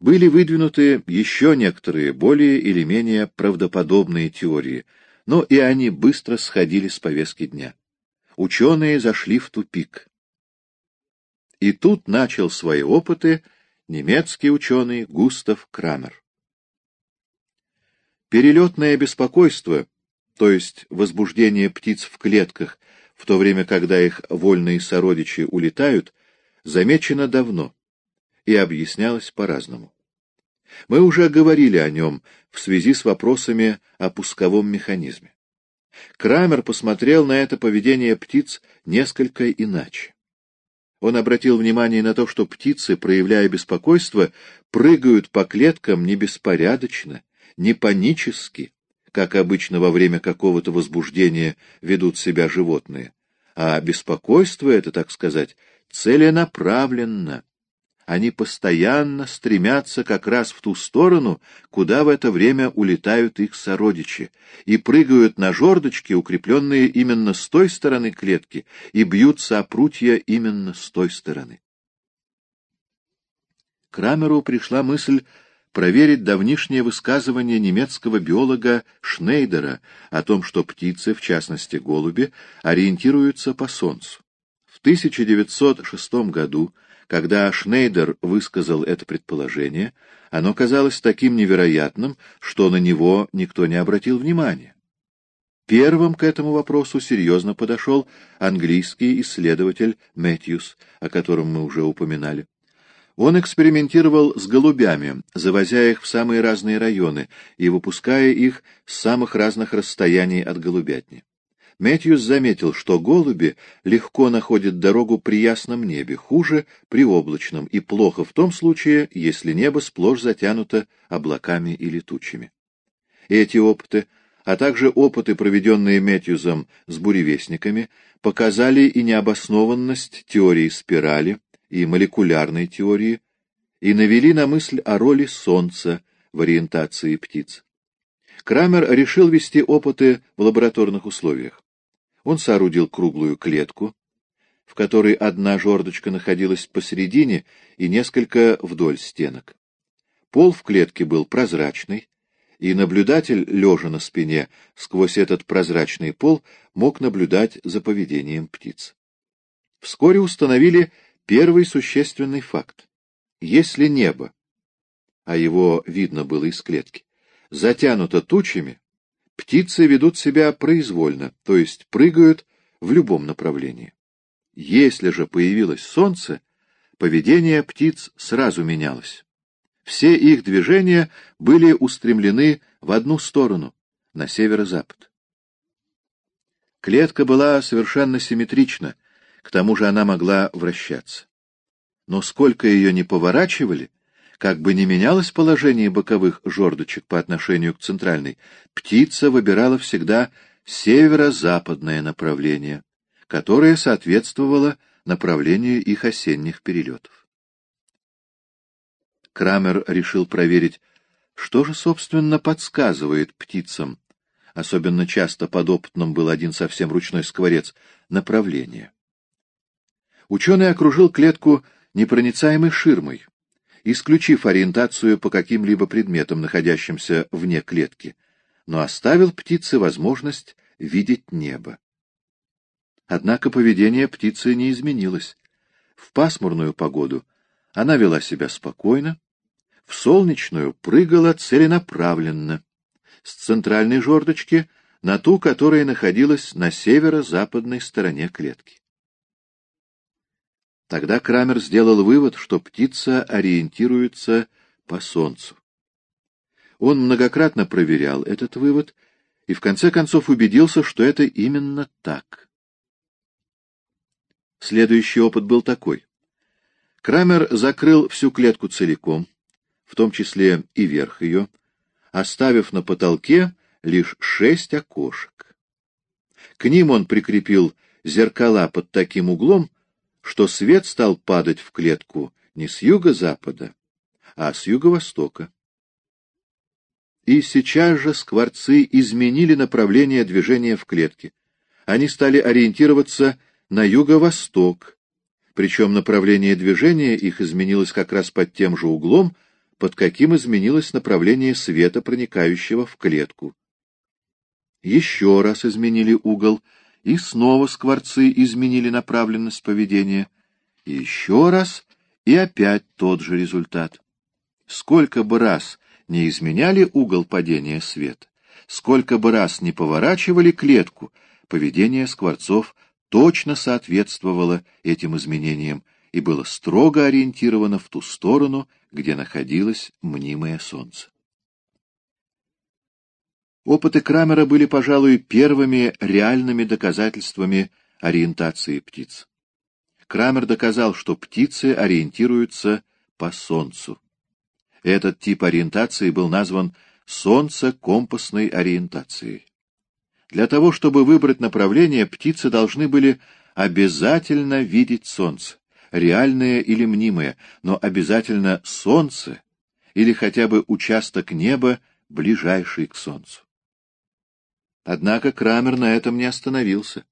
Были выдвинуты еще некоторые более или менее правдоподобные теории, но и они быстро сходили с повестки дня. Ученые зашли в тупик. И тут начал свои опыты немецкий ученый Густав Крамер. Перелетное беспокойство, то есть возбуждение птиц в клетках, в то время, когда их вольные сородичи улетают, замечено давно и объяснялось по-разному. Мы уже говорили о нем в связи с вопросами о пусковом механизме. Крамер посмотрел на это поведение птиц несколько иначе. Он обратил внимание на то, что птицы, проявляя беспокойство, прыгают по клеткам не беспорядочно, не панически, как обычно во время какого-то возбуждения ведут себя животные, а беспокойство это, так сказать, целенаправленно, они постоянно стремятся как раз в ту сторону, куда в это время улетают их сородичи, и прыгают на жердочки, укрепленные именно с той стороны клетки, и бьются о прутья именно с той стороны. Крамеру пришла мысль проверить давнишнее высказывание немецкого биолога Шнейдера о том, что птицы, в частности голуби, ориентируются по Солнцу. В 1906 году когда Шнейдер высказал это предположение, оно казалось таким невероятным, что на него никто не обратил внимания. Первым к этому вопросу серьезно подошел английский исследователь Мэтьюс, о котором мы уже упоминали. Он экспериментировал с голубями, завозя их в самые разные районы и выпуская их с самых разных расстояний от голубятни. Мэтьюс заметил, что голуби легко находят дорогу при ясном небе, хуже при облачном и плохо в том случае, если небо сплошь затянуто облаками или тучами. Эти опыты, а также опыты, проведенные Мэтьюзом с буревестниками, показали и необоснованность теории спирали и молекулярной теории, и навели на мысль о роли Солнца в ориентации птиц. Крамер решил вести опыты в лабораторных условиях. Он соорудил круглую клетку, в которой одна жердочка находилась посередине и несколько вдоль стенок. Пол в клетке был прозрачный, и наблюдатель, лежа на спине, сквозь этот прозрачный пол мог наблюдать за поведением птиц. Вскоре установили первый существенный факт. Если небо, а его видно было из клетки, затянуто тучами, Птицы ведут себя произвольно, то есть прыгают в любом направлении. Если же появилось солнце, поведение птиц сразу менялось. Все их движения были устремлены в одну сторону, на северо-запад. Клетка была совершенно симметрична, к тому же она могла вращаться. Но сколько ее не поворачивали, как бы ни менялось положение боковых жердочек по отношению к центральной, птица выбирала всегда северо-западное направление, которое соответствовало направлению их осенних перелетов. Крамер решил проверить, что же, собственно, подсказывает птицам, особенно часто подопытным был один совсем ручной скворец, направление. Ученый окружил клетку непроницаемой ширмой, исключив ориентацию по каким-либо предметам, находящимся вне клетки, но оставил птице возможность видеть небо. Однако поведение птицы не изменилось. В пасмурную погоду она вела себя спокойно, в солнечную прыгала целенаправленно, с центральной жердочки на ту, которая находилась на северо-западной стороне клетки. Тогда Крамер сделал вывод, что птица ориентируется по Солнцу. Он многократно проверял этот вывод и в конце концов убедился, что это именно так. Следующий опыт был такой. Крамер закрыл всю клетку целиком, в том числе и верх ее, оставив на потолке лишь шесть окошек. К ним он прикрепил зеркала под таким углом, что свет стал падать в клетку не с юго-запада, а с юго-востока. И сейчас же скворцы изменили направление движения в клетке. Они стали ориентироваться на юго-восток, причем направление движения их изменилось как раз под тем же углом, под каким изменилось направление света, проникающего в клетку. Еще раз изменили угол, и снова скворцы изменили направленность поведения. И еще раз, и опять тот же результат. Сколько бы раз не изменяли угол падения света, сколько бы раз не поворачивали клетку, поведение скворцов точно соответствовало этим изменениям и было строго ориентировано в ту сторону, где находилось мнимое солнце. Опыты Крамера были, пожалуй, первыми реальными доказательствами ориентации птиц. Крамер доказал, что птицы ориентируются по Солнцу. Этот тип ориентации был назван солнце-компасной ориентацией. Для того, чтобы выбрать направление, птицы должны были обязательно видеть Солнце реальное или мнимое, но обязательно солнце или хотя бы участок неба, ближайший к солнцу. Однако Крамер на этом не остановился.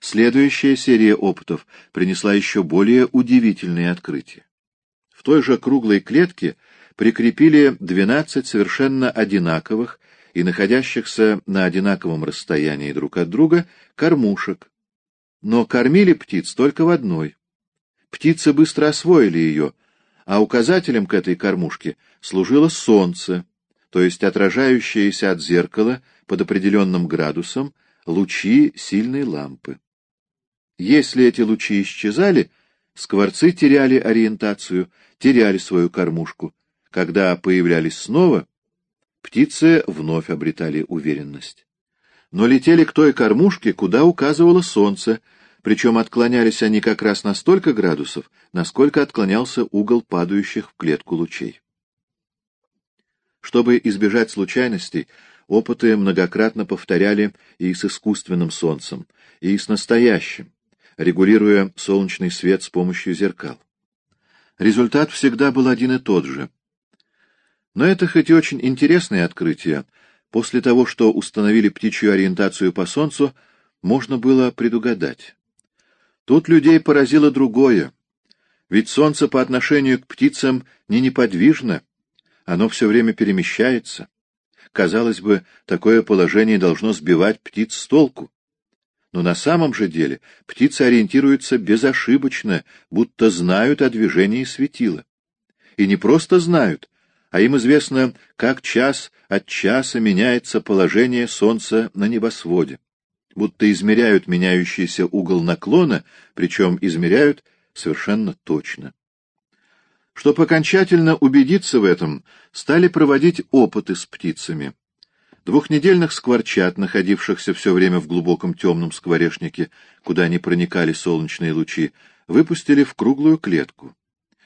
Следующая серия опытов принесла еще более удивительные открытия. В той же круглой клетке прикрепили 12 совершенно одинаковых и находящихся на одинаковом расстоянии друг от друга кормушек. Но кормили птиц только в одной. Птицы быстро освоили ее, а указателем к этой кормушке служило солнце, то есть отражающиеся от зеркала под определенным градусом лучи сильной лампы. Если эти лучи исчезали, скворцы теряли ориентацию, теряли свою кормушку. Когда появлялись снова, птицы вновь обретали уверенность. Но летели к той кормушке, куда указывало солнце, причем отклонялись они как раз на столько градусов, насколько отклонялся угол падающих в клетку лучей. Чтобы избежать случайностей, опыты многократно повторяли и с искусственным солнцем, и с настоящим, регулируя солнечный свет с помощью зеркал. Результат всегда был один и тот же. Но это хоть и очень интересное открытие, после того, что установили птичью ориентацию по Солнцу, можно было предугадать. Тут людей поразило другое. Ведь солнце по отношению к птицам не неподвижно, оно все время перемещается. Казалось бы, такое положение должно сбивать птиц с толку. Но на самом же деле птицы ориентируются безошибочно, будто знают о движении светила. И не просто знают, а им известно, как час от часа меняется положение Солнца на небосводе будто измеряют меняющийся угол наклона, причем измеряют совершенно точно. Чтобы окончательно убедиться в этом, стали проводить опыты с птицами. Двухнедельных скворчат, находившихся все время в глубоком темном скворечнике, куда не проникали солнечные лучи, выпустили в круглую клетку.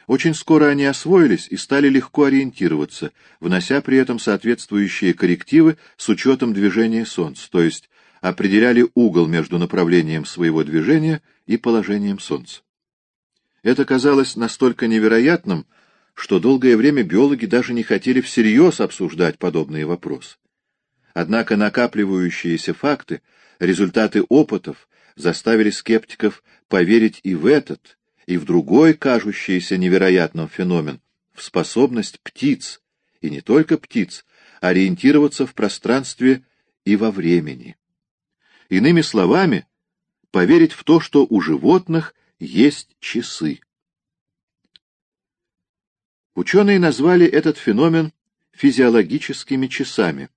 Очень скоро они освоились и стали легко ориентироваться, внося при этом соответствующие коррективы с учетом движения Солнца, то есть определяли угол между направлением своего движения и положением Солнца. Это казалось настолько невероятным, что долгое время биологи даже не хотели всерьез обсуждать подобные вопросы. Однако накапливающиеся факты, результаты опытов заставили скептиков поверить и в этот, и в другой кажущийся невероятным феномен, в способность птиц, и не только птиц, ориентироваться в пространстве и во времени. Иными словами, поверить в то, что у животных есть часы. Ученые назвали этот феномен физиологическими часами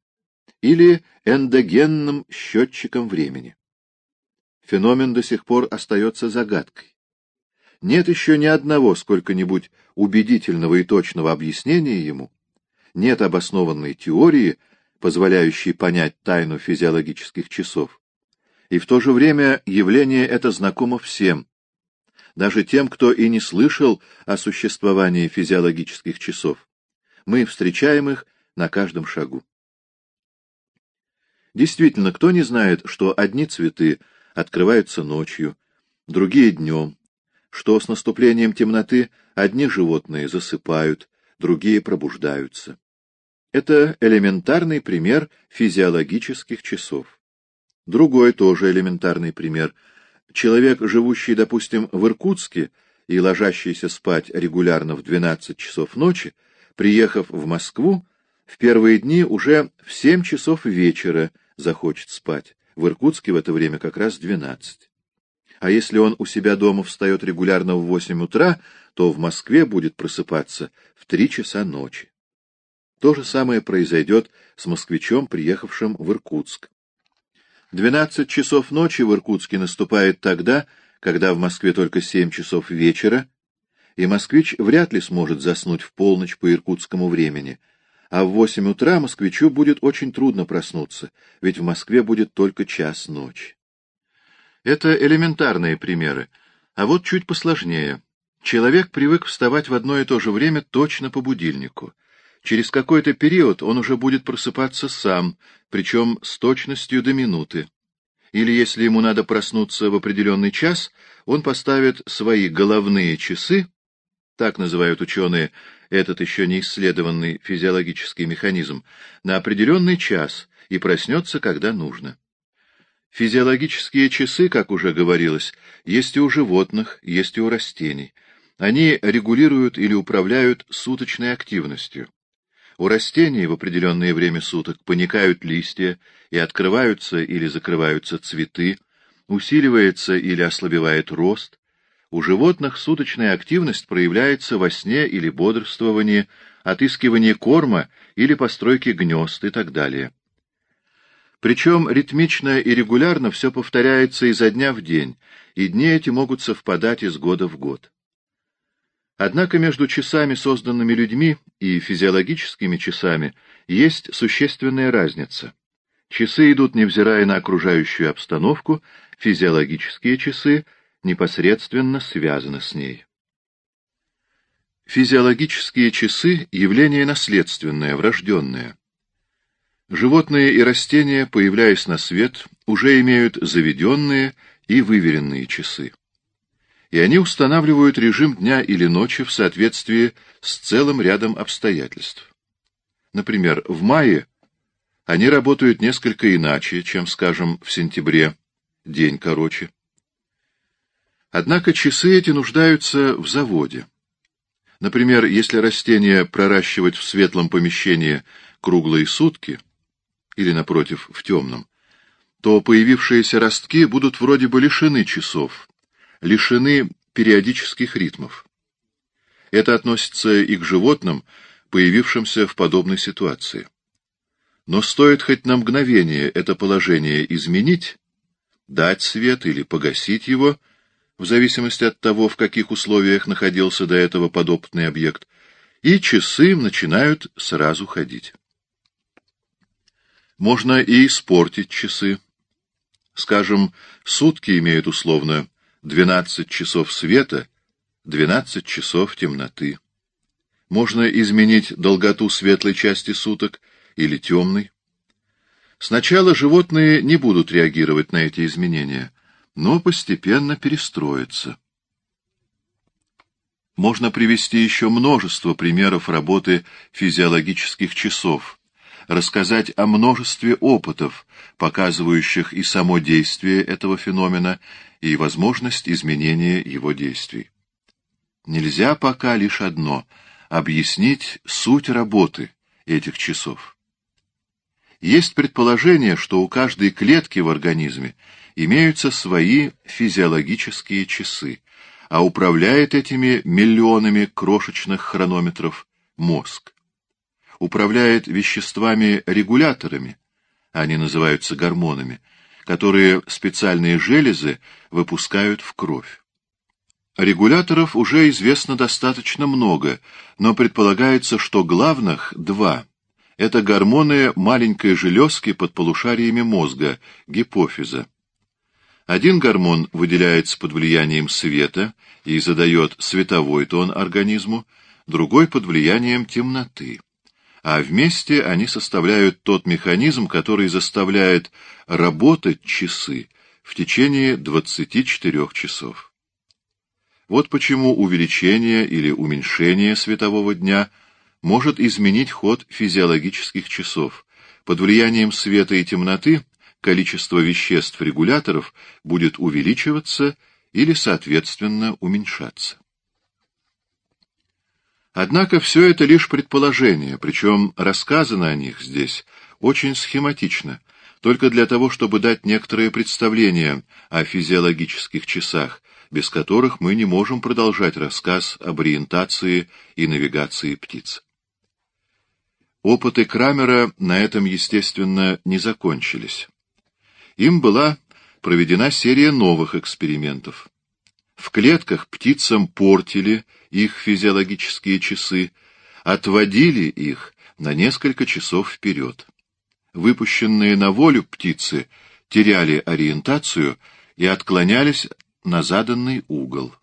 или эндогенным счетчиком времени. Феномен до сих пор остается загадкой. Нет еще ни одного сколько-нибудь убедительного и точного объяснения ему, нет обоснованной теории, позволяющей понять тайну физиологических часов. И в то же время явление это знакомо всем, даже тем, кто и не слышал о существовании физиологических часов. Мы встречаем их на каждом шагу. Действительно, кто не знает, что одни цветы открываются ночью, другие днем, что с наступлением темноты одни животные засыпают, другие пробуждаются. Это элементарный пример физиологических часов. Другой тоже элементарный пример. Человек, живущий, допустим, в Иркутске и ложащийся спать регулярно в 12 часов ночи, приехав в Москву, в первые дни уже в семь часов вечера захочет спать. В Иркутске в это время как раз двенадцать. А если он у себя дома встает регулярно в восемь утра, то в Москве будет просыпаться в три часа ночи. То же самое произойдет с москвичом, приехавшим в Иркутск. Двенадцать часов ночи в Иркутске наступает тогда, когда в Москве только семь часов вечера, и москвич вряд ли сможет заснуть в полночь по иркутскому времени, а в восемь утра москвичу будет очень трудно проснуться, ведь в Москве будет только час ночи. Это элементарные примеры, а вот чуть посложнее. Человек привык вставать в одно и то же время точно по будильнику. Через какой-то период он уже будет просыпаться сам, причем с точностью до минуты. Или если ему надо проснуться в определенный час, он поставит свои головные часы, так называют ученые этот еще не исследованный физиологический механизм, на определенный час и проснется, когда нужно. Физиологические часы, как уже говорилось, есть и у животных, есть и у растений. Они регулируют или управляют суточной активностью. У растений в определенное время суток паникают листья и открываются или закрываются цветы, усиливается или ослабевает рост. У животных суточная активность проявляется во сне или бодрствовании, отыскивании корма или постройке гнезд и так далее. Причем ритмично и регулярно все повторяется изо дня в день, и дни эти могут совпадать из года в год. Однако между часами, созданными людьми, и физиологическими часами есть существенная разница. Часы идут невзирая на окружающую обстановку, физиологические часы непосредственно связаны с ней. Физиологические часы – явление наследственное, врожденное. Животные и растения, появляясь на свет, уже имеют заведенные и выверенные часы и они устанавливают режим дня или ночи в соответствии с целым рядом обстоятельств. Например, в мае они работают несколько иначе, чем, скажем, в сентябре, день короче. Однако часы эти нуждаются в заводе. Например, если растение проращивать в светлом помещении круглые сутки, или, напротив, в темном, то появившиеся ростки будут вроде бы лишены часов, лишены периодических ритмов. Это относится и к животным, появившимся в подобной ситуации. Но стоит хоть на мгновение это положение изменить, дать свет или погасить его, в зависимости от того, в каких условиях находился до этого подопытный объект, и часы начинают сразу ходить. Можно и испортить часы. Скажем, сутки имеют условно Двенадцать часов света, двенадцать часов темноты. Можно изменить долготу светлой части суток или темной. Сначала животные не будут реагировать на эти изменения, но постепенно перестроятся. Можно привести еще множество примеров работы физиологических часов, рассказать о множестве опытов, показывающих и само действие этого феномена, и возможность изменения его действий. Нельзя пока лишь одно — объяснить суть работы этих часов. Есть предположение, что у каждой клетки в организме имеются свои физиологические часы, а управляет этими миллионами крошечных хронометров мозг. Управляет веществами-регуляторами, они называются гормонами, которые специальные железы выпускают в кровь. Регуляторов уже известно достаточно много, но предполагается, что главных два. Это гормоны маленькой железки под полушариями мозга, гипофиза. Один гормон выделяется под влиянием света и задает световой тон организму, другой под влиянием темноты а вместе они составляют тот механизм, который заставляет работать часы в течение 24 часов. Вот почему увеличение или уменьшение светового дня может изменить ход физиологических часов. Под влиянием света и темноты количество веществ-регуляторов будет увеличиваться или, соответственно, уменьшаться. Однако все это лишь предположения, причем рассказано о них здесь очень схематично, только для того, чтобы дать некоторое представление о физиологических часах, без которых мы не можем продолжать рассказ об ориентации и навигации птиц. Опыты Крамера на этом, естественно, не закончились. Им была проведена серия новых экспериментов. В клетках птицам портили их физиологические часы, отводили их на несколько часов вперед. Выпущенные на волю птицы теряли ориентацию и отклонялись на заданный угол.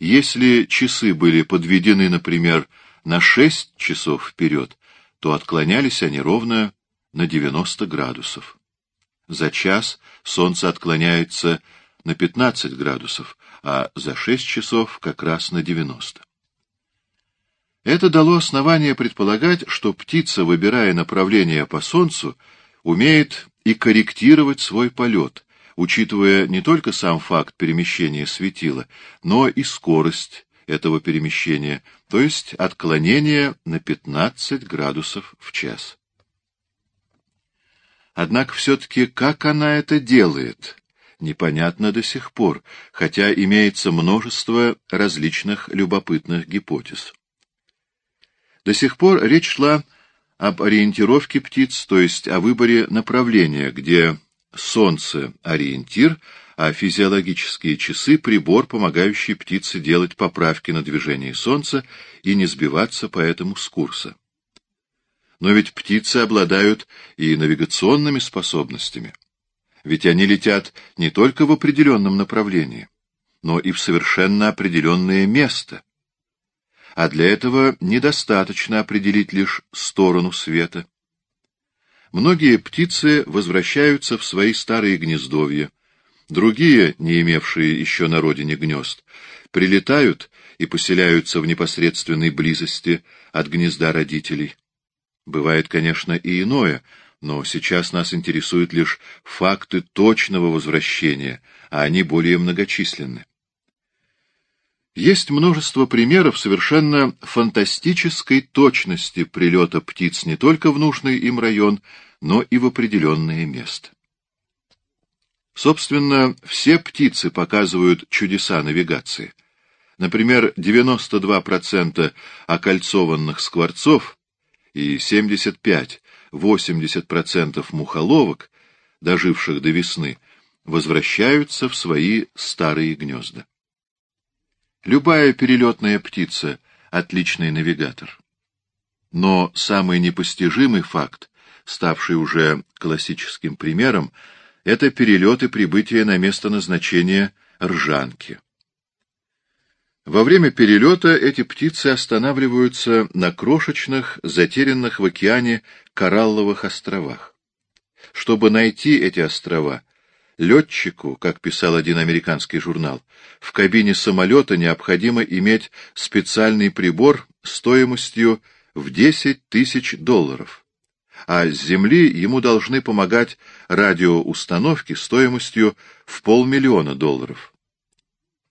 Если часы были подведены, например, на 6 часов вперед, то отклонялись они ровно на 90 градусов. За час солнце отклоняется на 15 градусов, а за 6 часов как раз на 90. Это дало основание предполагать, что птица, выбирая направление по солнцу, умеет и корректировать свой полет, учитывая не только сам факт перемещения светила, но и скорость этого перемещения, то есть отклонение на 15 градусов в час. Однако все-таки как она это делает, непонятно до сих пор, хотя имеется множество различных любопытных гипотез. До сих пор речь шла об ориентировке птиц, то есть о выборе направления, где Солнце — ориентир, а физиологические часы — прибор, помогающий птице делать поправки на движение Солнца и не сбиваться поэтому с курса. Но ведь птицы обладают и навигационными способностями. Ведь они летят не только в определенном направлении, но и в совершенно определенное место. А для этого недостаточно определить лишь сторону света. Многие птицы возвращаются в свои старые гнездовья, другие, не имевшие еще на родине гнезд, прилетают и поселяются в непосредственной близости от гнезда родителей. Бывает, конечно, и иное, но сейчас нас интересуют лишь факты точного возвращения, а они более многочисленны. Есть множество примеров совершенно фантастической точности прилета птиц не только в нужный им район, но и в определенное место. Собственно, все птицы показывают чудеса навигации. Например, 92% окольцованных скворцов и 75-80% мухоловок, доживших до весны, возвращаются в свои старые гнезда. Любая перелетная птица — отличный навигатор. Но самый непостижимый факт, ставший уже классическим примером, это перелет и прибытие на место назначения ржанки. Во время перелета эти птицы останавливаются на крошечных, затерянных в океане коралловых островах. Чтобы найти эти острова, Летчику, как писал один американский журнал, в кабине самолета необходимо иметь специальный прибор стоимостью в 10 тысяч долларов, а с Земли ему должны помогать радиоустановки стоимостью в полмиллиона долларов.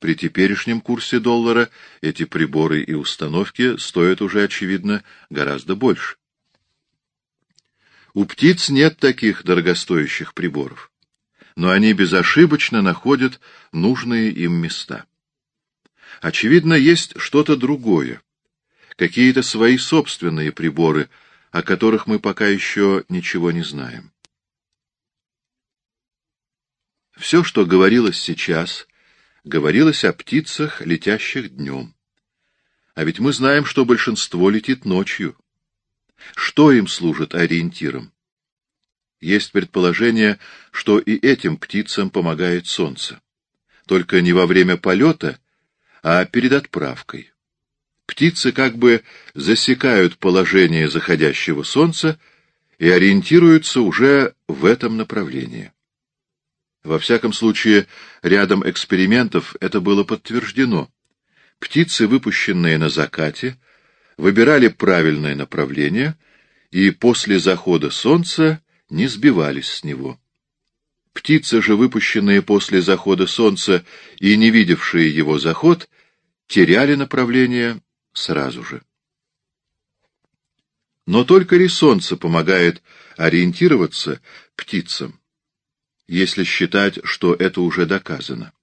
При теперешнем курсе доллара эти приборы и установки стоят уже, очевидно, гораздо больше. У птиц нет таких дорогостоящих приборов но они безошибочно находят нужные им места. Очевидно, есть что-то другое, какие-то свои собственные приборы, о которых мы пока еще ничего не знаем. Все, что говорилось сейчас, говорилось о птицах, летящих днем. А ведь мы знаем, что большинство летит ночью. Что им служит ориентиром? Есть предположение, что и этим птицам помогает солнце. Только не во время полета, а перед отправкой. Птицы как бы засекают положение заходящего солнца и ориентируются уже в этом направлении. Во всяком случае, рядом экспериментов это было подтверждено. Птицы, выпущенные на закате, выбирали правильное направление и после захода солнца не сбивались с него. Птицы же, выпущенные после захода солнца и не видевшие его заход, теряли направление сразу же. Но только ли солнце помогает ориентироваться птицам, если считать, что это уже доказано?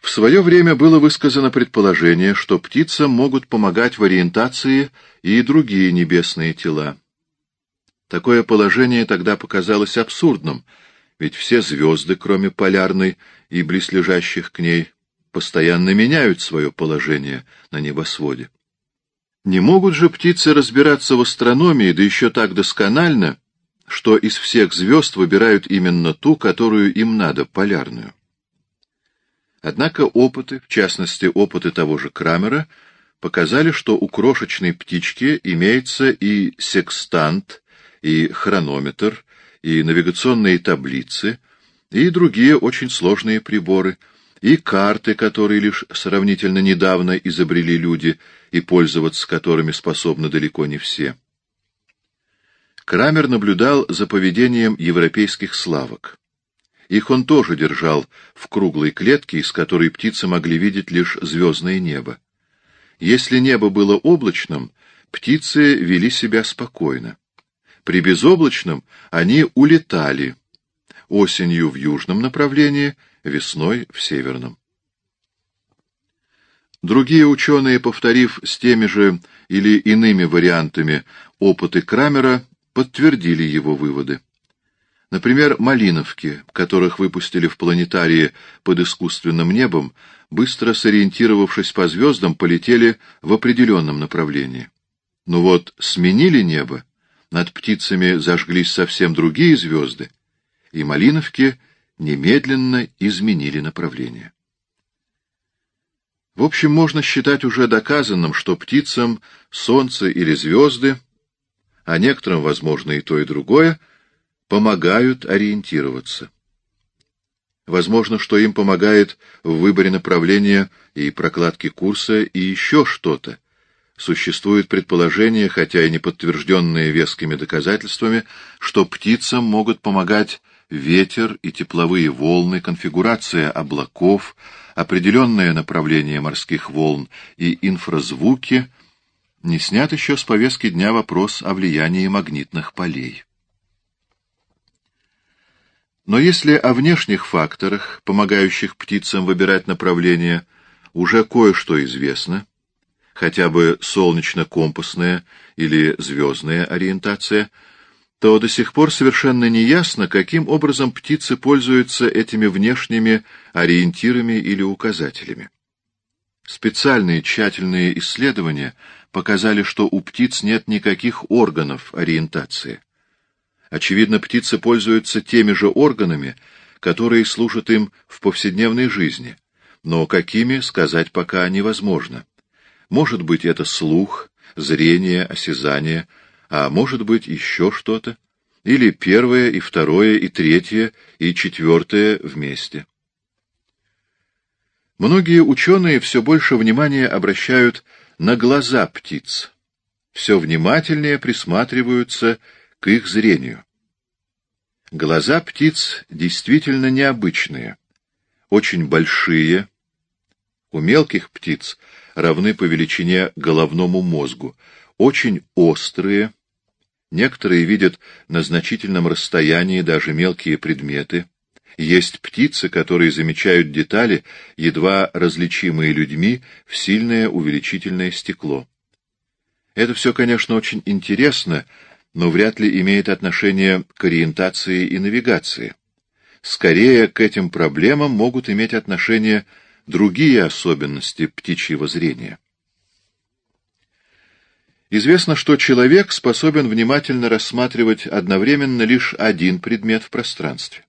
В свое время было высказано предположение, что птицам могут помогать в ориентации и другие небесные тела. Такое положение тогда показалось абсурдным, ведь все звезды, кроме полярной и близлежащих к ней, постоянно меняют свое положение на небосводе. Не могут же птицы разбираться в астрономии, да еще так досконально, что из всех звезд выбирают именно ту, которую им надо, полярную. Однако опыты, в частности опыты того же Крамера, показали, что у крошечной птички имеется и секстант, и хронометр, и навигационные таблицы, и другие очень сложные приборы, и карты, которые лишь сравнительно недавно изобрели люди и пользоваться которыми способны далеко не все. Крамер наблюдал за поведением европейских славок. Их он тоже держал в круглой клетке, из которой птицы могли видеть лишь звездное небо. Если небо было облачным, птицы вели себя спокойно. При безоблачном они улетали, осенью в южном направлении, весной в северном. Другие ученые, повторив с теми же или иными вариантами опыты Крамера, подтвердили его выводы. Например, малиновки, которых выпустили в планетарии под искусственным небом, быстро сориентировавшись по звездам, полетели в определенном направлении. Но вот сменили небо, над птицами зажглись совсем другие звезды, и малиновки немедленно изменили направление. В общем, можно считать уже доказанным, что птицам солнце или звезды, а некоторым, возможно, и то, и другое — помогают ориентироваться. Возможно, что им помогает в выборе направления и прокладке курса и еще что-то. Существует предположение, хотя и не подтвержденное вескими доказательствами, что птицам могут помогать ветер и тепловые волны, конфигурация облаков, определенное направление морских волн и инфразвуки. Не снят еще с повестки дня вопрос о влиянии магнитных полей. Но если о внешних факторах, помогающих птицам выбирать направление, уже кое-что известно, хотя бы солнечно-компасная или звездная ориентация, то до сих пор совершенно неясно, каким образом птицы пользуются этими внешними ориентирами или указателями. Специальные тщательные исследования показали, что у птиц нет никаких органов ориентации. Очевидно, птицы пользуются теми же органами, которые служат им в повседневной жизни, но какими, сказать пока невозможно. Может быть, это слух, зрение, осязание, а может быть, еще что-то, или первое, и второе, и третье, и четвертое вместе. Многие ученые все больше внимания обращают на глаза птиц, все внимательнее присматриваются к их зрению. Глаза птиц действительно необычные, очень большие. У мелких птиц равны по величине головному мозгу, очень острые. Некоторые видят на значительном расстоянии даже мелкие предметы. Есть птицы, которые замечают детали, едва различимые людьми, в сильное увеличительное стекло. Это все, конечно, очень интересно, но вряд ли имеет отношение к ориентации и навигации. Скорее, к этим проблемам могут иметь отношение другие особенности птичьего зрения. Известно, что человек способен внимательно рассматривать одновременно лишь один предмет в пространстве.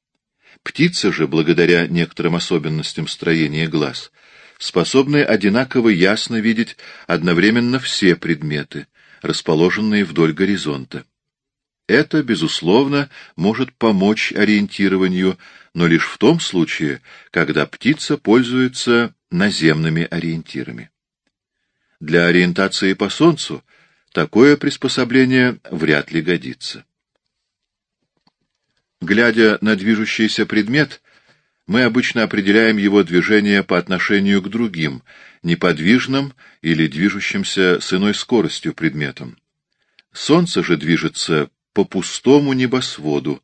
Птицы же, благодаря некоторым особенностям строения глаз, способны одинаково ясно видеть одновременно все предметы, расположенные вдоль горизонта. Это, безусловно, может помочь ориентированию, но лишь в том случае, когда птица пользуется наземными ориентирами. Для ориентации по Солнцу такое приспособление вряд ли годится. Глядя на движущийся предмет, мы обычно определяем его движение по отношению к другим, неподвижным или движущимся с иной скоростью предметом. Солнце же движется по пустому небосводу,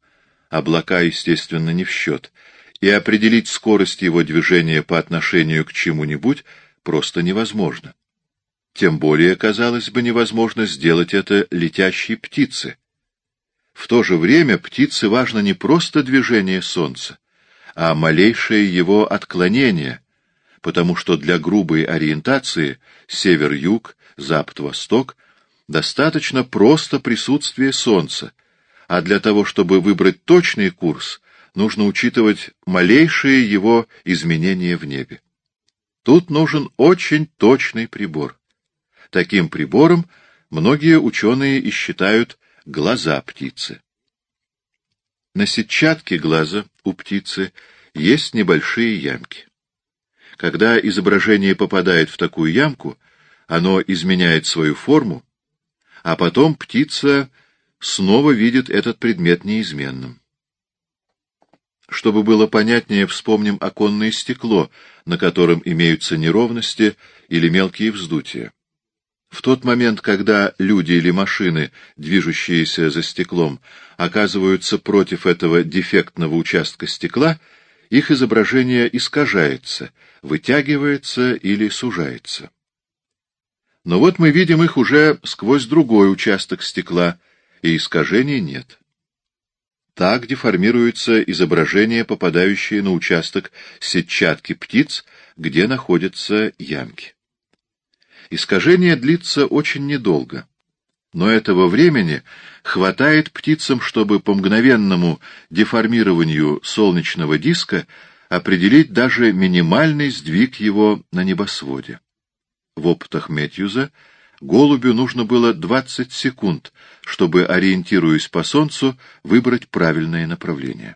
облака, естественно, не в счет, и определить скорость его движения по отношению к чему-нибудь просто невозможно. Тем более, казалось бы, невозможно сделать это летящей птице. В то же время птице важно не просто движение Солнца, а малейшее его отклонение, потому что для грубой ориентации север-юг, запад-восток достаточно просто присутствие Солнца, а для того, чтобы выбрать точный курс, нужно учитывать малейшие его изменения в небе. Тут нужен очень точный прибор. Таким прибором многие ученые и считают глаза птицы. На сетчатке глаза у птицы есть небольшие ямки. Когда изображение попадает в такую ямку, оно изменяет свою форму, а потом птица снова видит этот предмет неизменным. Чтобы было понятнее, вспомним оконное стекло, на котором имеются неровности или мелкие вздутия. В тот момент, когда люди или машины, движущиеся за стеклом, оказываются против этого дефектного участка стекла, их изображение искажается, вытягивается или сужается. Но вот мы видим их уже сквозь другой участок стекла, и искажений нет. Так деформируется изображение, попадающее на участок сетчатки птиц, где находятся ямки. Искажение длится очень недолго, но этого времени хватает птицам, чтобы по мгновенному деформированию солнечного диска определить даже минимальный сдвиг его на небосводе. В опытах Метьюза голубю нужно было 20 секунд, чтобы, ориентируясь по Солнцу, выбрать правильное направление.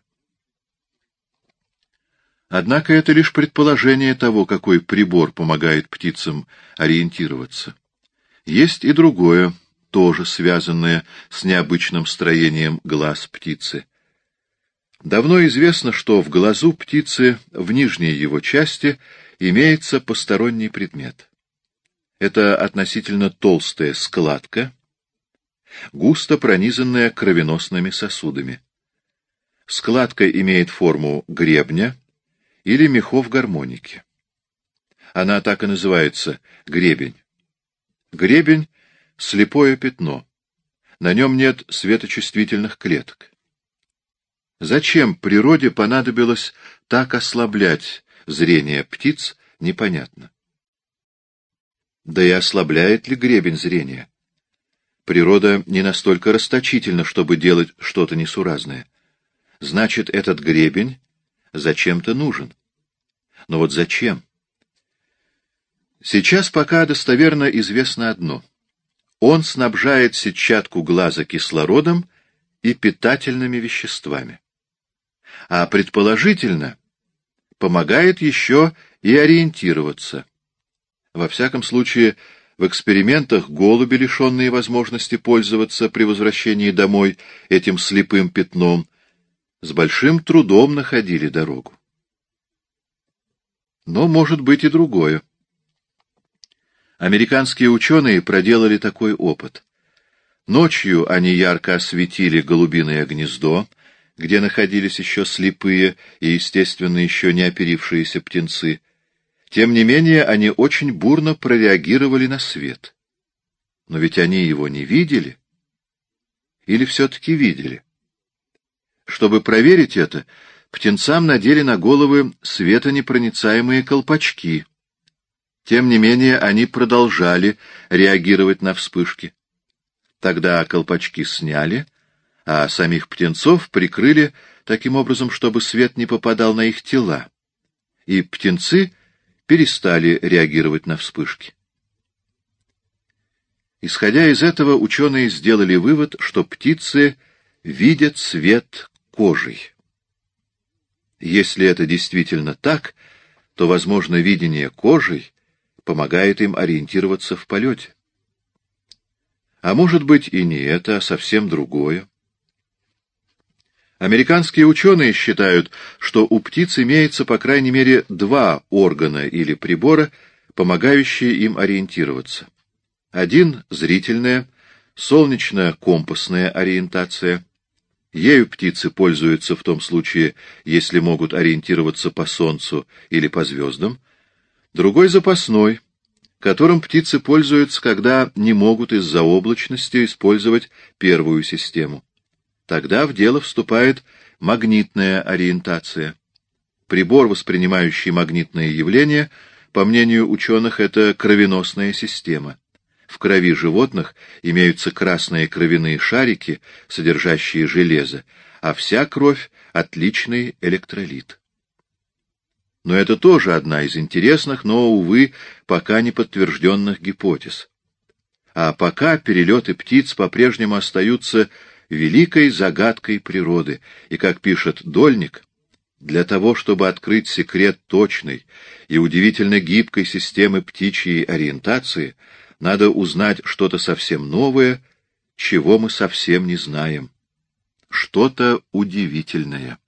Однако это лишь предположение того, какой прибор помогает птицам ориентироваться. Есть и другое, тоже связанное с необычным строением глаз птицы. Давно известно, что в глазу птицы в нижней его части имеется посторонний предмет. Это относительно толстая складка, густо пронизанная кровеносными сосудами. Складка имеет форму гребня или мехов гармоники. Она так и называется — гребень. Гребень — слепое пятно. На нем нет светочувствительных клеток. Зачем природе понадобилось так ослаблять зрение птиц, непонятно. Да и ослабляет ли гребень зрения? Природа не настолько расточительна, чтобы делать что-то несуразное. Значит, этот гребень зачем-то нужен. Но вот зачем? Сейчас пока достоверно известно одно. Он снабжает сетчатку глаза кислородом и питательными веществами. А предположительно, помогает еще и ориентироваться. Во всяком случае, в экспериментах голуби, лишенные возможности пользоваться при возвращении домой этим слепым пятном, с большим трудом находили дорогу. Но может быть и другое. Американские ученые проделали такой опыт. Ночью они ярко осветили голубиное гнездо, где находились еще слепые и, естественно, еще не оперившиеся птенцы, тем не менее, они очень бурно прореагировали на свет. Но ведь они его не видели. Или все-таки видели? Чтобы проверить это, птенцам надели на головы светонепроницаемые колпачки. Тем не менее, они продолжали реагировать на вспышки. Тогда колпачки сняли, а самих птенцов прикрыли таким образом, чтобы свет не попадал на их тела. И птенцы — перестали реагировать на вспышки. Исходя из этого, ученые сделали вывод, что птицы видят свет кожей. Если это действительно так, то, возможно, видение кожей помогает им ориентироваться в полете. А может быть и не это, а совсем другое. Американские ученые считают, что у птиц имеется по крайней мере два органа или прибора, помогающие им ориентироваться. Один — зрительная, солнечно-компасная ориентация. Ею птицы пользуются в том случае, если могут ориентироваться по Солнцу или по звездам. Другой — запасной, которым птицы пользуются, когда не могут из-за облачности использовать первую систему. Тогда в дело вступает магнитная ориентация. Прибор, воспринимающий магнитные явления, по мнению ученых, это кровеносная система. В крови животных имеются красные кровяные шарики, содержащие железо, а вся кровь — отличный электролит. Но это тоже одна из интересных, но, увы, пока не подтвержденных гипотез. А пока перелеты птиц по-прежнему остаются великой загадкой природы, и, как пишет Дольник, для того, чтобы открыть секрет точной и удивительно гибкой системы птичьей ориентации, надо узнать что-то совсем новое, чего мы совсем не знаем. Что-то удивительное.